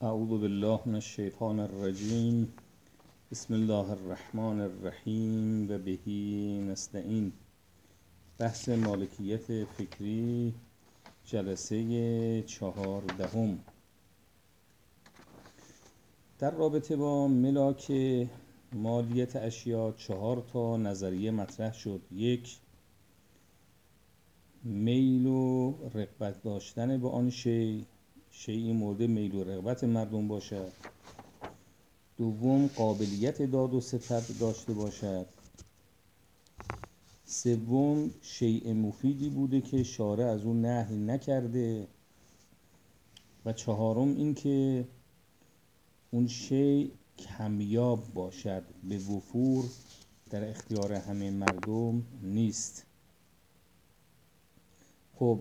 اعوذ بالله من الشیطان الرجیم بسم الله الرحمن الرحیم و بهی نستعین. بحث مالکیت فکری جلسه چهاردهم. در رابطه با ملاک مالیت اشیا چهار تا نظریه مطرح شد. یک میل و رقبت داشتن به آن شی. شیعی مورد میل و رغبت مردم باشد. دوم قابلیت داد و ستد داشته باشد. سوم شیء مفیدی بوده که شارع از اون نهی نکرده. و چهارم اینکه اون شی کمیاب باشد. به وفور در اختیار همه مردم نیست. خب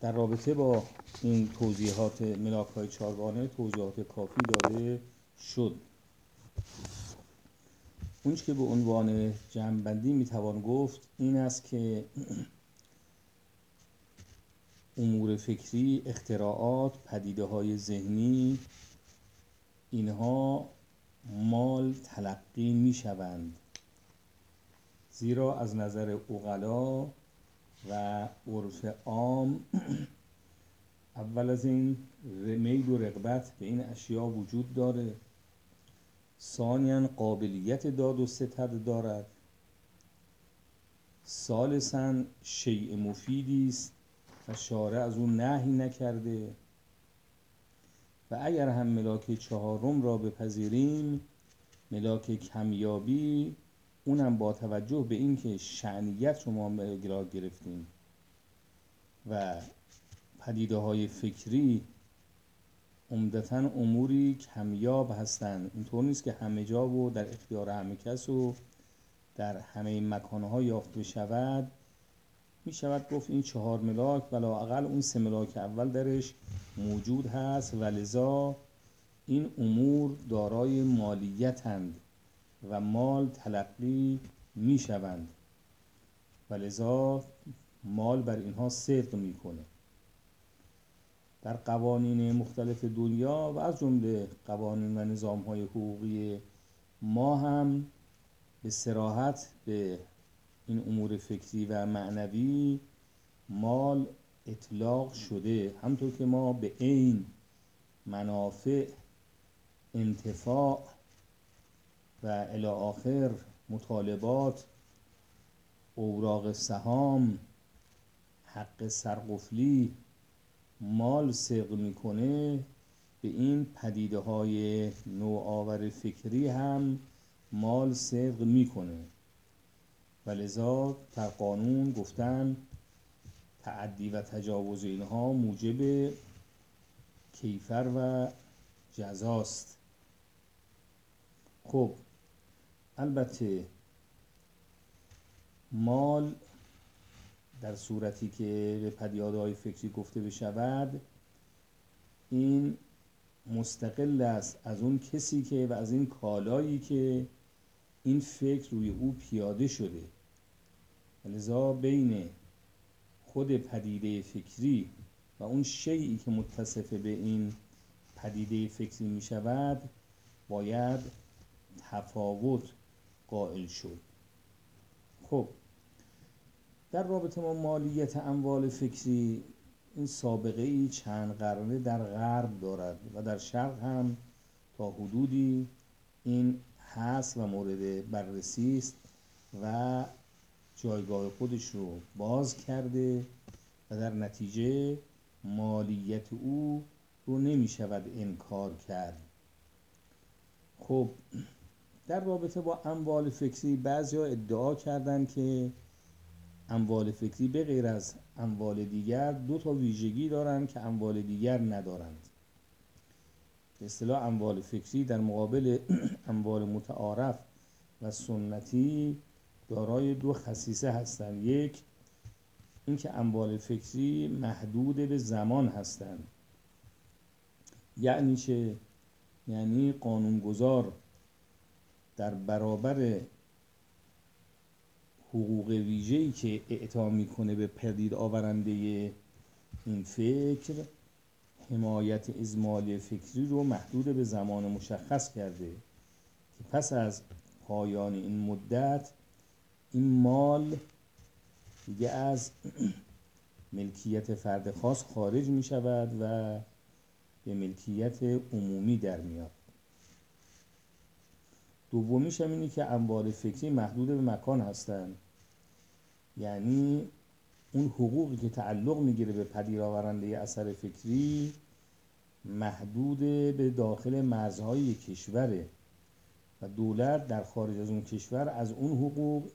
در رابطه با این توضیحات ملاک های چارگانه توضیحات کافی داده شد. اونچه که به عنوان جمعبندی می‌توان گفت این است که امور فکری اختراعات پدیده های ذهنی اینها مال تلقی می شوند زیرا از نظر اغلا و عرف عام. اول از این میل و رغبت به این اشیا وجود داره. ثانیا قابلیت داد و ستد دارد. ثالثا شیء مفیدی است و شارع از اون نهی نکرده. و اگر هم ملاک چهارم را بپذیریم ملاک کمیابی اونم با توجه به اینکه شعنیت شما را گرفتیم و پدیده های فکری عمدتا اموری کمیاب هستند. اینطور نیست که همه جا و در اختیار همه کس و در همه مکانها یافت بشود. می شود گفت این چهار ملاک اقل اون سه ملاک اول درش موجود هست و لذا این امور دارای مالیتند و مال تلقی می شوند و لذا مال بر اینها صدق می‌کنه. در قوانین مختلف دنیا و از جمله قوانین و نظام های حقوقی ما هم به سراحت به این امور فکری و معنوی مال اطلاق شده. همطور که ما به عین منافع انتفاع و الی آخر مطالبات اوراق سهام حق سرقفلی مال سق می‌کنه به این پدیده های نوآور فکری هم مال سق می‌کنه. و لذا در قانون گفتن تعدی و تجاوز اینها موجب کیفر و جزاست. خب البته مال در صورتی که به پدیاده فکری گفته بشود این مستقل است از اون کسی که و از این کالایی که این فکر روی او پیاده شده. لذا بین خود پدیده فکری و اون شیعی که متصف به این پدیده فکری می شود باید تفاوت قائل شد. خب در رابطه با مالیت اموال فکری این سابقه ای چند قرنه در غرب دارد و در شرق هم تا حدودی این هست و مورد بررسی است و جایگاه خودش رو باز کرده و در نتیجه مالیت او رو نمی شود انکار کرد. خب در رابطه با اموال فکری بعضی ها ادعا کردن که اموال فکری به غیر از اموال دیگر دو تا ویژگی دارند که اموال دیگر ندارند. به اصطلاح اموال فکری در مقابل اموال متعارف و سنتی دارای دو خصیصه هستند. یک اینکه اموال فکری محدود به زمان هستند. یعنی چه؟ یعنی قانونگذار در برابر حقوق ویژه‌ای که اعطا می‌کنه به پدید آورنده این فکر حمایت ازمالی فکری رو محدود به زمان مشخص کرده که پس از پایان این مدت این مال دیگه از ملکیت فرد خاص خارج می شود و به ملکیت عمومی در میاد. دومیش هم اینه که اموال فکری محدود به مکان هستند یعنی اون حقوقی که تعلق می‌گیره به پدیر آورنده اثر فکری محدود به داخل مرزهای کشوره و دولت در خارج از اون کشور از اون حقوق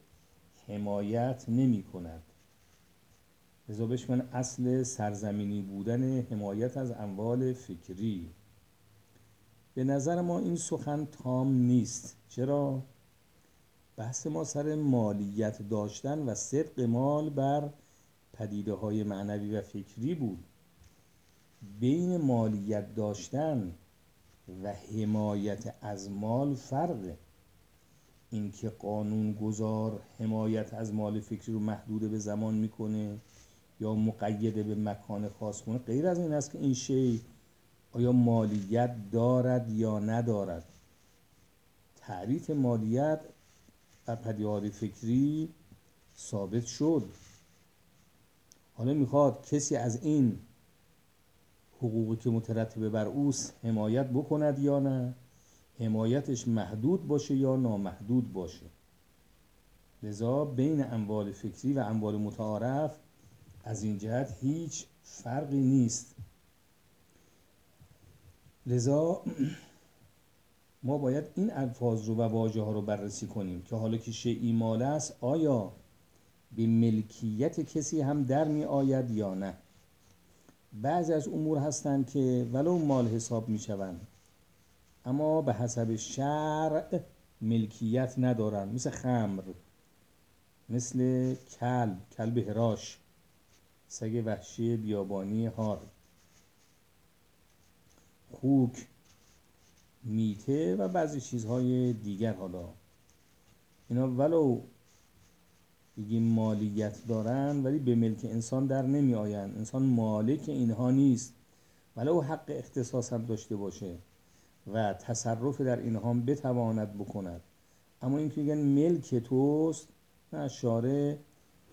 حمایت نمی کند بهش من اصل سرزمینی بودن حمایت از اموال فکری. به نظر ما این سخن تام نیست. چرا؟ بحث ما سر مالیت داشتن و صدق مال بر پدیده های معنوی و فکری بود. بین مالیت داشتن و حمایت از مال فرقه. اینکه قانون گذار حمایت از مال فکری رو محدود به زمان می‌کنه یا مقیده به مکان خاص کنه. غیر از این است که این شی آیا مالیت دارد یا ندارد؟ تعریف مالیت در پدیهات فکری ثابت شد. حالا می‌خواد کسی از این حقوقی که مترتبه بر اوست حمایت بکند یا نه؟ حمایتش محدود باشه یا نامحدود باشه؟ لذا بین اموال فکری و اموال متعارف از این جهت هیچ فرقی نیست. لذا ما باید این الفاظ رو و واژه ها رو بررسی کنیم که حالا که شیعی مال است آیا به ملکیت کسی هم در می آید یا نه؟ بعضی از امور هستند که ولو مال حساب می شوند اما به حسب شرع ملکیت ندارند. مثل خمر مثل کلب کلب هراش سگ وحشی بیابانی هار. خوک میته و بعضی چیزهای دیگر حالا. اینا ولو بگیم مالیت دارن ولی به ملک انسان در نمی آین انسان مالک اینها نیست. ولو حق اختصاص هم داشته باشه و تصرف در اینها بتواند بکند. اما اینکه میگن ملک توست نه شاره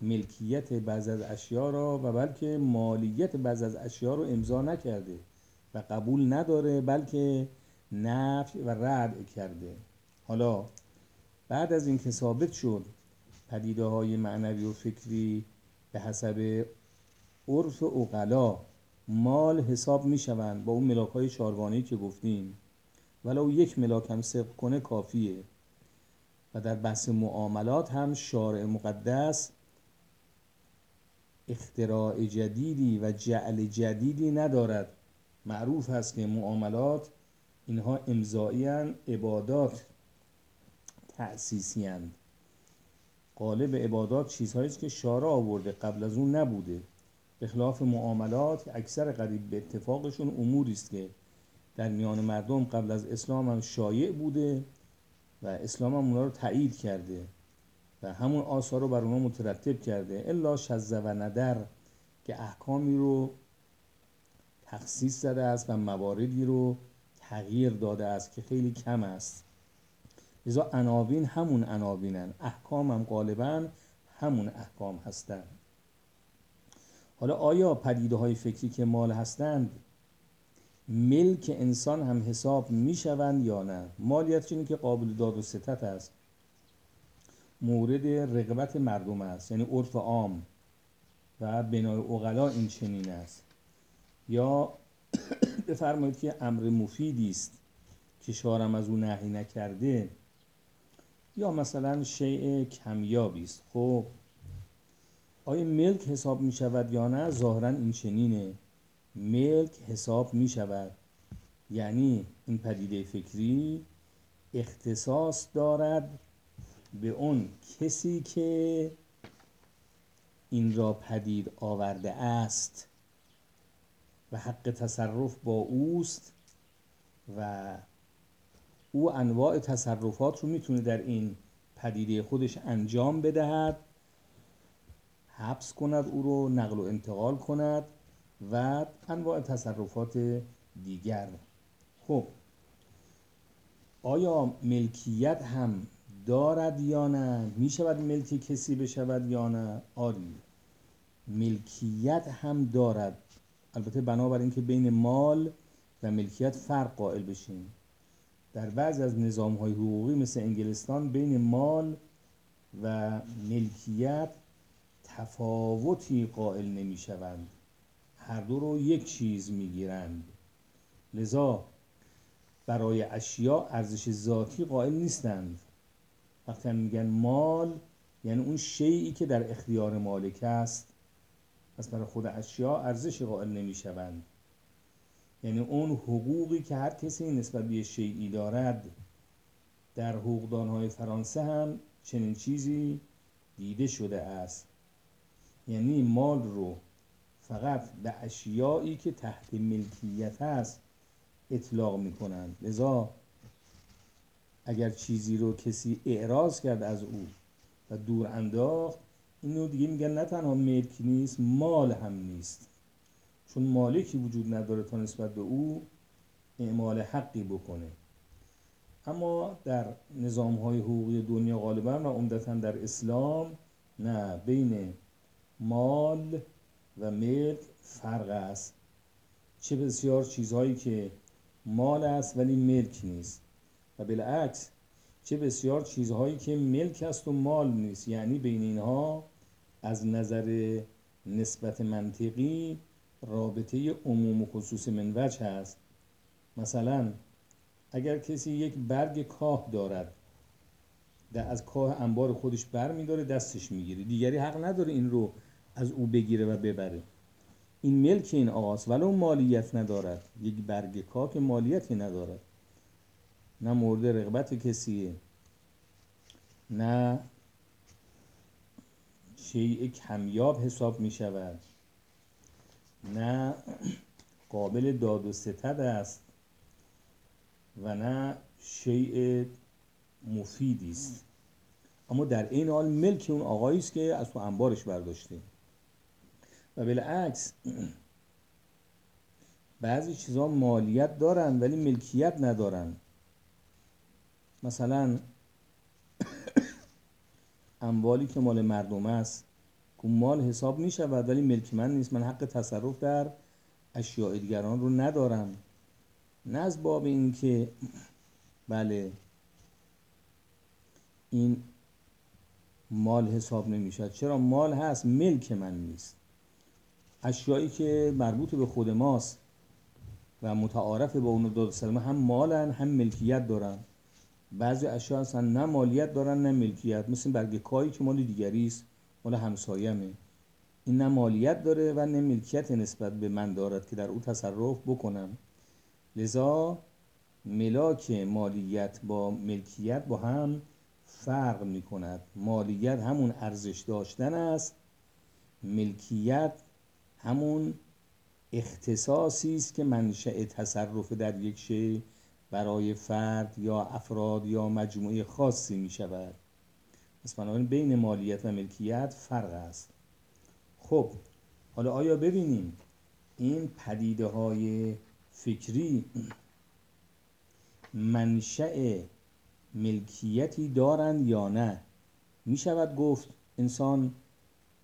ملکیت بعض از اشیا را و بلکه مالیت بعض از اشیا رو امضا نکرده. و قبول نداره بلکه نفی و رد کرده. حالا بعد از اینکه ثابت شد پدیده های معنوی و فکری به حسب عرف اقلا مال حساب می شوند با اون ملاک های شاروانی که گفتیم. ولو یک ملاک هم صدق کنه کافیه. و در بحث معاملات هم شارع مقدس اختراع جدیدی و جعل جدیدی ندارد. معروف هست که معاملات اینها امضایی عبادات تأسیسی هند. قالب عبادات چیزهایی که شارع آورده قبل از اون نبوده به خلاف معاملات اکثر قریب به اتفاقشون اموری است که در میان مردم قبل از اسلام هم شایع بوده و اسلام هم اونا رو تایید کرده و همون آثار رو بر اونا مترتب کرده الا شزه و ندر که احکامی رو تخصیص زده است و مواردی رو تغییر داده است که خیلی کم است. لذا عناوین همون عناوینن احکام هم غالبا همون احکام هستند حالا آیا پدیده های فکری که مال هستند ملک انسان هم حساب می شوند یا نه؟ مالیت چنین که قابل داد و ستت است. مورد رقبت مردم است یعنی عرف عام و بنای اغلا این چنین است. یا بفرمایید که امر مفیدی است که شارم از او نهی نکرده یا مثلا شیء کمیابی است. خب آیا ملک حساب می شود یا نه؟ ظاهرا این چنینه. ملک حساب می شود. یعنی این پدیده فکری اختصاص دارد به اون کسی که این را پدید آورده است. و حق تصرف با اوست و او انواع تصرفات رو می‌تونه در این پدیده خودش انجام بدهد حبس کند او رو نقل و انتقال کند و انواع تصرفات دیگر. خب آیا ملکیت هم دارد یا نه؟ می شود ملک کسی بشود یا نه؟ آری. ملکیت هم دارد. البته بنابر اینکه بین مال و ملکیت فرق قائل بشیم. در بعض از نظام های حقوقی مثل انگلستان بین مال و ملکیت تفاوتی قائل نمی شوند هر دو رو یک چیز می گیرند لذا برای اشیاء ارزش ذاتی قائل نیستند. وقتی میگن مال یعنی اون شیعی که در اختیار مالک است پس برای خود اشیاء ارزش قائل نمی‌شوند. یعنی اون حقوقی که هر کسی نسبت به شیعی دارد در حقوقدانهای فرانسه هم چنین چیزی دیده شده است. یعنی مال رو فقط به اشیایی که تحت ملکیت است اطلاق می‌کنند. لذا اگر چیزی رو کسی اعراض کرد از او و دور انداخت اینو دیگه میگن نه تنها ملک نیست مال هم نیست. چون مالکی وجود نداره تا نسبت به او اعمال حقی بکنه. اما در نظام های حقوقی دنیا غالبا و عمدتا در اسلام نه بین مال و ملک فرق است. چه بسیار چیزهایی که مال است ولی ملک نیست. و بالعکس چه بسیار چیزهایی که ملک است و مال نیست. یعنی بین اینها از نظر نسبت منطقی رابطه عموم و خصوص منوج هست. مثلا اگر کسی یک برگ کاه دارد در از کاه انبار خودش بر میداره دستش می‌گیره. دیگری حق نداره این رو از او بگیره و ببره. این ملک این آقاست ولو مالیت ندارد. یک برگ کاه که مالیتی ندارد. نه مورد رغبت کسیه نه شیء کمیاب حساب می شود نه قابل داد و ستد است و نه شیء مفیدی است. اما در این حال ملک اون آقایی است که از تو انبارش برداشته و بالعکس بعضی چیزها مالیت دارن ولی ملکیت ندارن. مثلا اموالی که مال مردم است که مال حساب می شود ولی ملک من نیست. من حق تصرف در اشیاء دیگران رو ندارم. نه از باب این که بله این مال حساب نمی‌شد چرا؟ مال هست ملک من نیست. اشیایی که مربوط به خود ماست و متعارف با اون داد سلمه هم مالن هم ملکیت دارن. بعضی اشیا هستن نه مالیت دارن نه ملکیت. مثل برگ کایی که مال دیگری است مال همسایمه این نه مالیت داره و نه ملکیت نسبت به من دارد که در او تصرف بکنم. لذا ملاک مالیت با ملکیت با هم فرق می کند مالیت همون ارزش داشتن است ملکیت همون اختصاصی است که منشأ تصرف در یک شی برای فرد یا افراد یا مجموعه خاصی می شود. پس بنابراین بین مالیت و ملکیت فرق است. خب حالا آیا ببینیم این پدیده های فکری منشأ ملکیتی دارند یا نه؟ می شود گفت انسان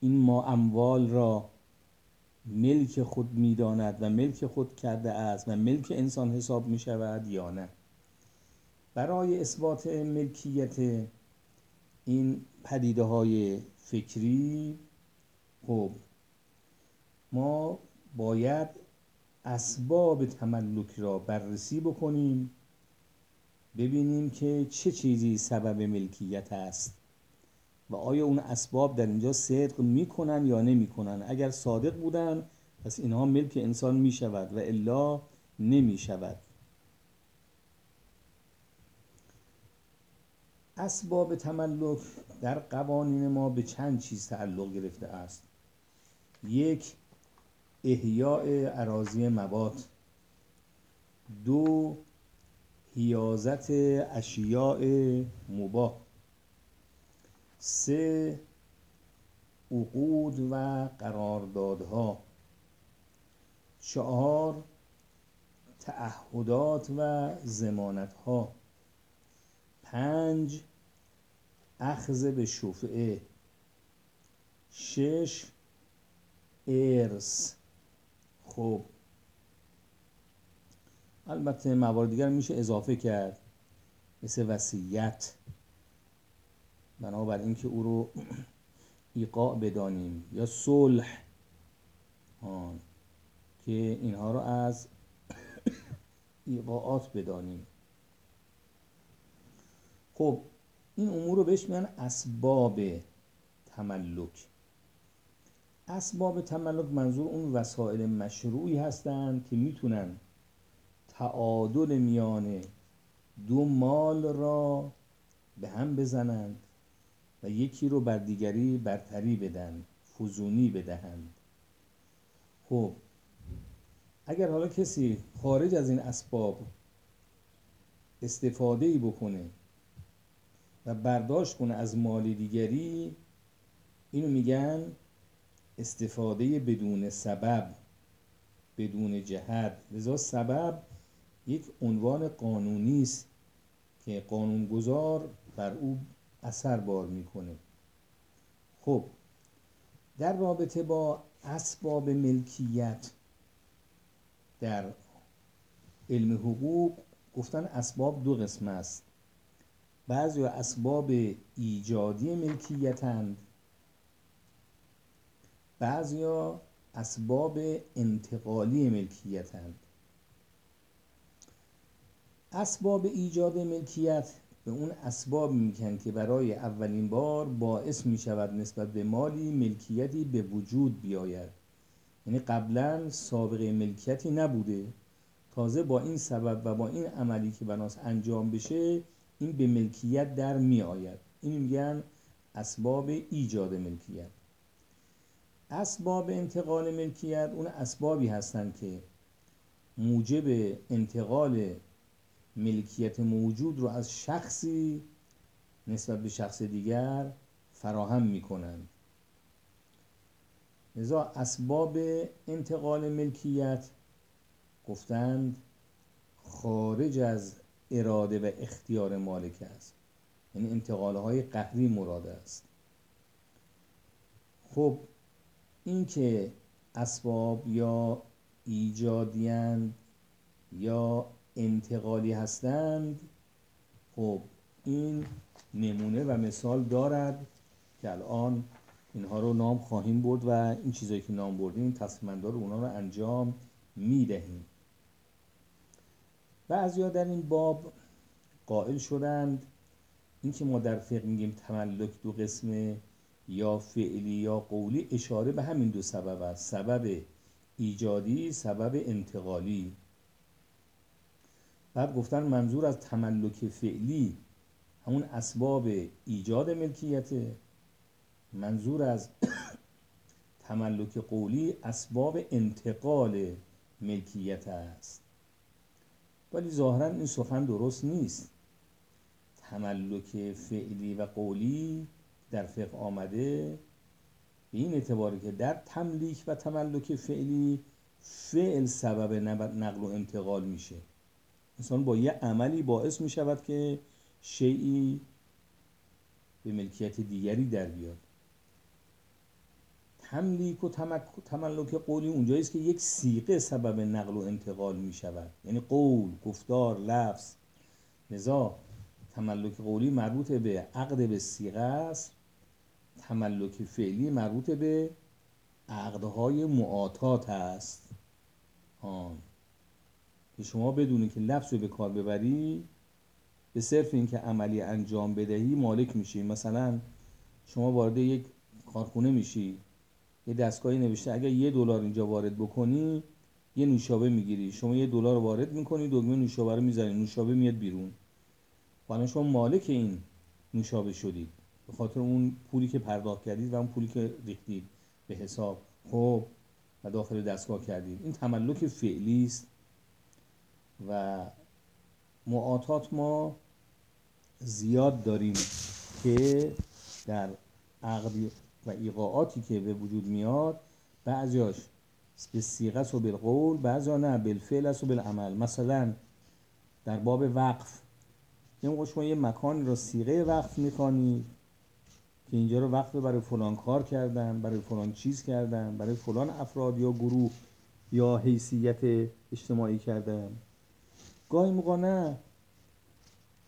این ما اموال را ملک خود می‌داند و ملک خود کرده است و ملک انسان حساب می شود یا نه. برای اثبات ملکیت این پدیده های فکری خب ما باید اسباب تملک را بررسی بکنیم ببینیم که چه چیزی سبب ملکیت است. و آیا اون اسباب در اینجا صدق می‌کنن یا نمی‌کنن؟ اگر صادق بودن پس اینها ملک انسان می شود و الا نمی شود اسباب تملک در قوانین ما به چند چیز تعلق گرفته است. یک احیاء عراضی مواد. دو حیازت اشیاء مباه سه عقود و قراردادها. چهار تعهدات و زمانت ها پنج اخذ به شفعه. شش ارث. خب البته موارد دیگر میشه اضافه کرد مثل وصیت. بنابر اینکه او رو ایقاع بدانیم. یا صلح. که اینها رو از ایقاعات بدانیم. خب این امور رو بهش میگن اسباب تملک. اسباب تملک منظور اون وسایل مشروعی هستند که می‌تونن تعادل میان دو مال را به هم بزنند و یکی رو بر دیگری برتری بدن فزونی بدهند. خب اگر حالا کسی خارج از این اسباب استفاده ای بکنه و برداشت کنه از مال دیگری اینو میگن استفاده بدون سبب بدون جهت. لذا سبب یک عنوان قانونی است که قانونگذار بر او اثر بار می‌کنه. خب در رابطه با اسباب ملکیت در علم حقوق گفتن اسباب دو قسم است. بعضی اسباب ایجادی ملکیتند. بعضی اسباب انتقالی ملکیتند. اسباب ایجاد ملکیت به اون اسباب میکن که برای اولین بار باعث می شود نسبت به مالی ملکیتی به وجود بیاید. یعنی قبلا سابقه ملکیتی نبوده. تازه با این سبب و با این عملی که بناس انجام بشه این به ملکیت در می آید این میگن اسباب ایجاد ملکیت. اسباب انتقال ملکیت اون اسبابی هستند که موجب انتقال ملکیت موجود رو از شخصی نسبت به شخص دیگر فراهم می کنند اسباب انتقال ملکیت گفتند خارج از اراده و اختیار مالک است. یعنی انتقال های قهری مراد است. خب این که اسباب یا ایجادیند یا انتقالی هستند خب این نمونه و مثال دارد که الان اینها رو نام خواهیم برد و این چیزایی که نام بردیم تصمیمندار اونا رو انجام می‌دهیم. بعضیا در این باب قائل شدند. اینکه ما در فقه میگیم تملک دو قسمه یا فعلی یا قولی اشاره به همین دو سبب است. سبب ایجادی سبب انتقالی. بعد گفتن منظور از تملک فعلی همون اسباب ایجاد ملکیت. منظور از تملک قولی اسباب انتقال ملکیت است. ولی ظاهرا این سخن درست نیست. تملک فعلی و قولی در فقه آمده به این اعتباری که در تملیک و تملک فعلی فعل سبب نقل و انتقال میشه. انسان با یه عملی باعث می شود که شیعی به ملکیت دیگری در بیاد. تملیک و تملک قولی اونجایی است که یک سیقه سبب نقل و انتقال می شود یعنی قول گفتار لفظ لذا تملک قولی مربوط به عقد به سیقه است. تملک فعلی مربوط به عقدهای معاتات است. آن. که شما بدونی که لفظ رو به کار ببری به صرف اینکه عملی انجام بدهی مالک میشی. مثلا شما وارد یک کارخونه میشی یه دستگاهی نوشته اگر یه دلار اینجا وارد بکنی یه نوشابه می‌گیری. شما یه دلار وارد می‌کنی دکمه نوشابه رو می‌زنی نوشابه میاد بیرون. حالا شما مالک این نوشابه شدید به خاطر اون پولی که پرداخت کردید و اون پولی که ریختید. به حساب. خب و داخل دستگاه کردید. این تملک فعلی است. و معاطات ما زیاد داریم که در عقد و ایقاعاتی که به وجود میاد بعضیاش به سیغه و بالقول بعضا نه بالفعل است و بالعمل. مثلا در باب وقف یه موقع شما یه مکانی را سیغه وقف می‌خوانید که اینجا رو وقف برای فلان کار کردن برای فلان چیز کردن برای فلان افراد یا گروه یا حیثیت اجتماعی کردن. گاهی موقع نه.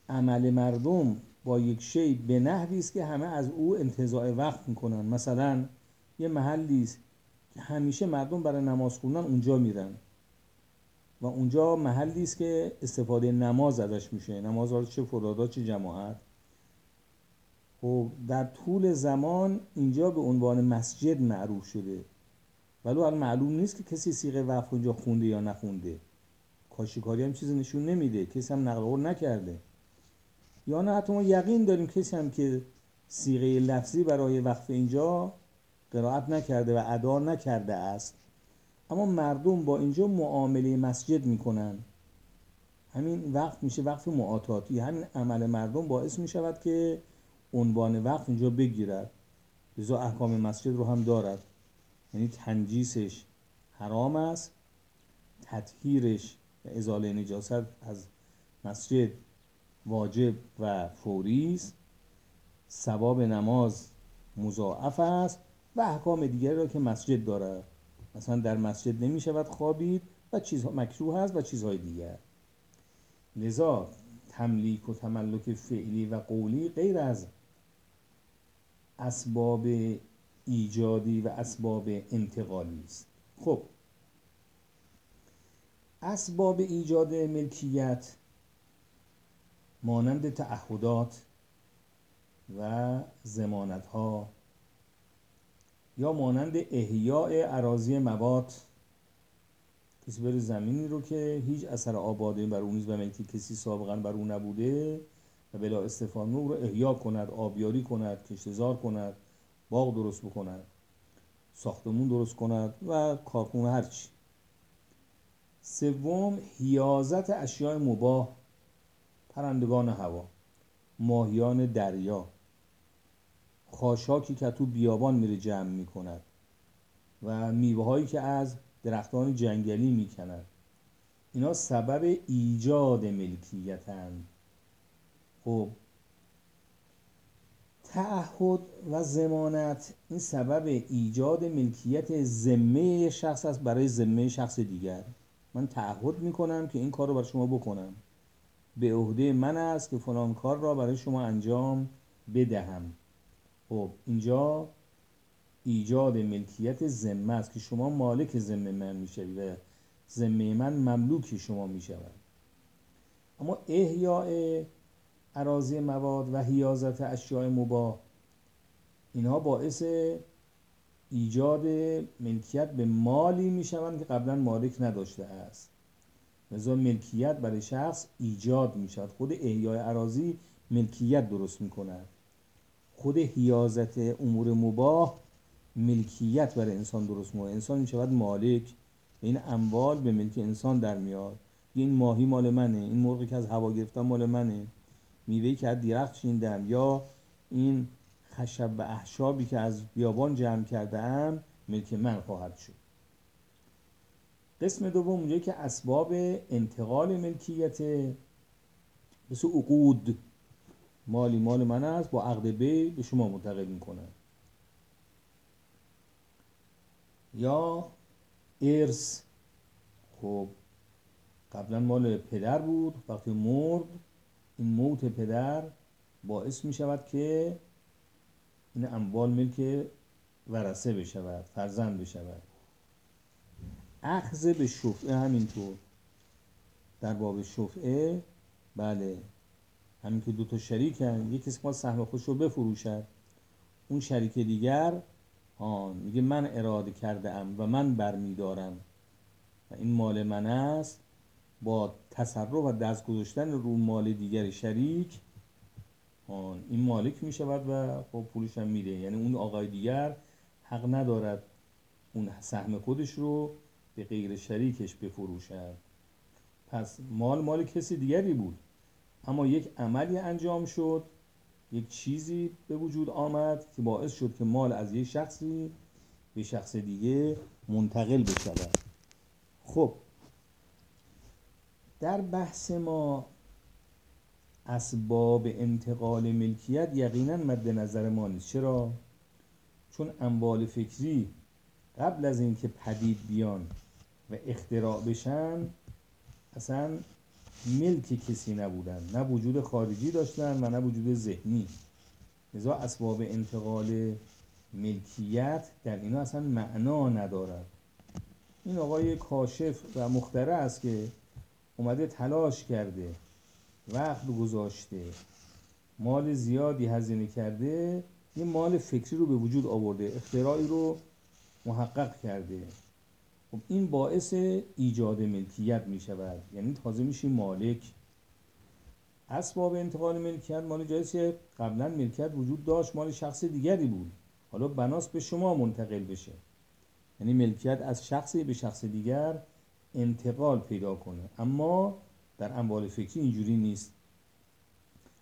عمل مردم با یک شی به نحوی است که همه از او انتظاع وقت می‌کنن. مثلا یه محلی است که همیشه مردم برای نماز خوندن اونجا میرن. و اونجا محلی است که استفاده نماز ازش میشه. نماز چه فرادا چه جماعت. خب در طول زمان اینجا به عنوان مسجد معروف شده. حالا معلوم نیست که کسی سیغه وقف اونجا خونده یا نخونده. کاشیکاری هم چیزی نشون نمیده. کسی هم نقل نکرده. یا نه حتی ما یقین داریم کسی هم که سیغه لفظی برای وقف اینجا قرائت نکرده و ادا نکرده است. اما مردم با اینجا معامله مسجد می‌کنن. همین وقت میشه وقف معاطاتی همین عمل مردم باعث می‌شود که عنوان وقت اینجا بگیرد. لذا احکام مسجد رو هم دارد. یعنی تنجیسش حرام است تطهیرش ازاله نجاست از مسجد واجب و فوری است. ثواب نماز مضاعف است و احکام دیگری را که مسجد دارد. مثلا در مسجد نمی شود خوابید و چیزها مکروه است و چیزهای دیگر. لذا تملیک و تملک فعلی و قولی غیر از اسباب ایجادی و اسباب انتقالی است. خب اسباب ایجاد ملکیت مانند تعهدات و زمانت ها یا مانند احیاء عراضی مواد کسی بره زمینی رو که هیچ اثر آبادی بر اون نیست و ملکی کسی سابقا بر اون نبوده و بلا استفاده رو احیا کند آبیاری کند کشتزار کند باغ درست بکند ساختمون درست کند و کارخونه هرچی سوم حیازت اشیاء مباه پرندگان هوا ماهیان دریا. خاشاکی که تو بیابان میره جمع می‌کند و میوه هایی که از درختان جنگلی می‌کند اینا سبب ایجاد ملکیتند خب تعهد و زمانت این سبب ایجاد ملکیت ذمه شخص است برای ذمه شخص دیگر. من تعهد می‌کنم که این کار رو برای شما بکنم. به عهده من است که فلان کار را برای شما انجام بدهم. خب اینجا ایجاد ملکیت ذمه است که شما مالک ذمه من می‌شوید و ذمه من مملوک شما می‌شود. اما احیاء عراضی مواد و حیازت اشیاء مباه اینها باعث ایجاد ملکیت به مالی می‌شوند که قبلا مالک نداشته است. لذا ملکیت برای شخص ایجاد می شود خود احیای عراضی ملکیت درست می کند خود حیازت امور مباه ملکیت برای انسان درست می انسان می شود مالک. این اموال به ملک انسان در میاد. این ماهی مال منه. این مرغی که از هوا گرفتم مال منه. میوهی که از درخت چیندم یا این خشب و احشابی که از بیابان جمع کردم ملک من خواهد شد. قسم دوم اونجایی که اسباب انتقال ملکیت مثل عقود مالی مال من است با عقد بی به شما منتقل می‌کنن یا ارث خب قبلا مال پدر بود وقتی مرد این موت پدر باعث می شود که این اموال ملک ورسه بشود فرزند بشود. اخذ به شفعه همینطور. در باب شفعه بله. همین که دو تا شریکن یکی کسی سهم خودش رو بفروشد. اون شریک دیگر آن میگه من اراده کرده ام و من برمیدارم. و این مال من است. با تصرف و دست گذاشتن رو مال دیگر شریک این مالک می شود و خب پولش هم میده. یعنی اون آقای دیگر حق ندارد اون سهم خودش رو به غیر شریکش بفروشد. پس مال مال کسی دیگری بود. اما یک عملی انجام شد یک چیزی به وجود آمد که باعث شد که مال از یک شخصی به شخص دیگه منتقل بشود. خب در بحث ما اسباب انتقال ملکیت یقینا مد نظر ما نیست. چرا؟ چون اموال فکری قبل از اینکه پدید بیان و اختراع بشن اصلا ملک کسی نبودن. نه وجود خارجی داشتن و نه وجود ذهنی. لذا اسباب انتقال ملکیت در اینا اصلا معنا ندارد. این آقای کاشف و مختره است که اومده تلاش کرده وقت گذاشته. مال زیادی هزینه کرده این مال فکری رو به وجود آورده اختراعی رو محقق کرده. خب این باعث ایجاد ملکیت می شود یعنی تازه میشی مالک. اسباب انتقال ملکیت مال جایی که قبلا ملکیت وجود داشت مال شخص دیگری بود. حالا بناس به شما منتقل بشه. یعنی ملکیت از شخصی به شخص دیگر انتقال پیدا کنه. اما در اموال فکری اینجوری نیست.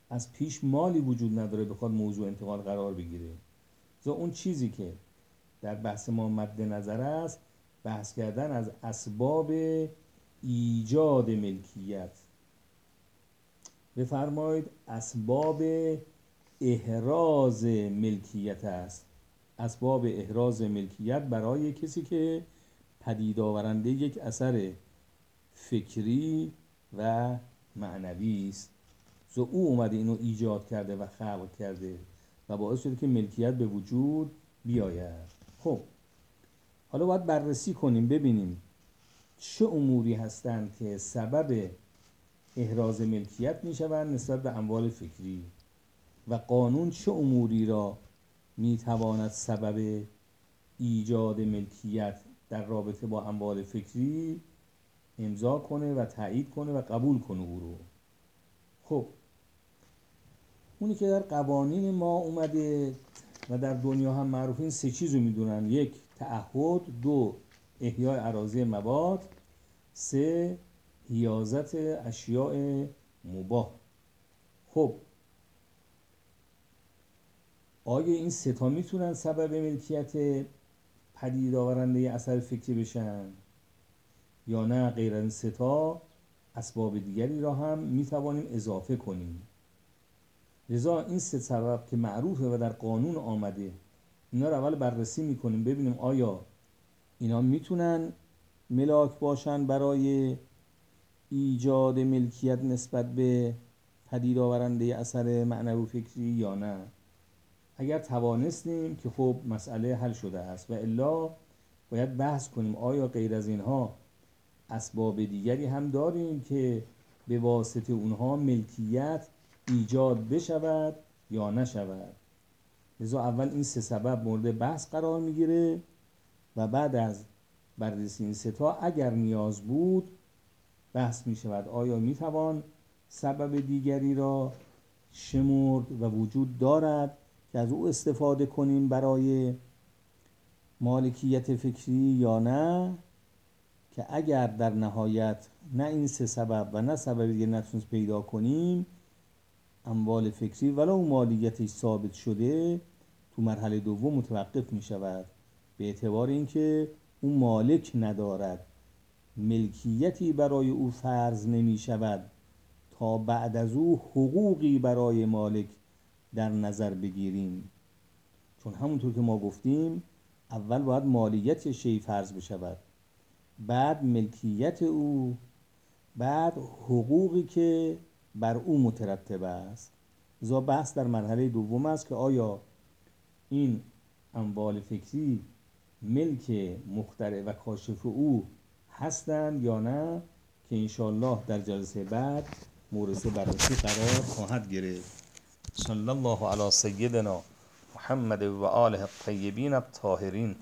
از پیش مالی وجود نداره بخواد موضوع انتقال قرار بگیره. اون چیزی که در بحث ما مد نظر است بحث کردن از اسباب ایجاد ملکیت. بفرمایید اسباب احراز ملکیت است. اسباب احراز ملکیت برای کسی که پدید آورنده یک اثر فکری و معنوی است. او اومده اینو ایجاد کرده و خلق کرده و باعث شده که ملکیت به وجود بیاید. خب حالا باید بررسی کنیم ببینیم چه اموری هستند که سبب احراز ملکیت می شوند نسبت به اموال فکری و قانون چه اموری را می تواند سبب ایجاد ملکیت در رابطه با اموال فکری امضا کنه و تایید کنه و قبول کنه او رو. خب. اونی که در قوانین ما اومده و در دنیا هم معروف این سه چیز رو می‌دونن. یک تعهد. دو احیای عراضی مواد. سه حیازت اشیاء مباه خب. آیا این ستا می‌تونن سبب ملکیت پدید آورنده اثر فکری بشن؟ یا نه غیر این ستا اسباب دیگری را هم می‌توانیم اضافه کنیم. لذا این سه سبب که معروفه و در قانون آمده اینا رو اول بررسی می‌کنیم ببینیم آیا اینا می‌تونن ملاک باشن برای ایجاد ملکیت نسبت به پدید آورنده اثر معنوی فکری یا نه. اگر توانستیم که خب مسئله حل شده است و الا باید بحث کنیم آیا غیر از اینها اسباب دیگری هم داریم که به واسطه اونها ملکیت ایجاد بشود یا نشود. لذا اول این سه سبب مورد بحث قرار می‌گیره و بعد از بررسی این سه اگر نیاز بود بحث می شود آیا می توان سبب دیگری را شمرد و وجود دارد که از او استفاده کنیم برای مالکیت فکری یا نه؟ که اگر در نهایت نه این سه سبب و نه سبب دیگه نتونست پیدا کنیم اموال فکری ولو مالیتش ثابت شده تو مرحله دوم متوقف می شود به اعتبار اینکه او مالک ندارد. ملکیتی برای او فرض نمی شود تا بعد از او حقوقی برای مالک در نظر بگیریم. چون همونطور که ما گفتیم اول باید مالیت شی فرض بشود. بعد ملکیت او بعد حقوقی که بر او مترتب است. زا بحث در مرحله دوم است که آیا این اموال فکری ملک مخترع و کاشف او هستند یا نه که انشالله در جلسه بعد مورد بررسی قرار خواهد گرفت. صلی الله علی سیدنا محمد و آله الطیبین الطاهرین.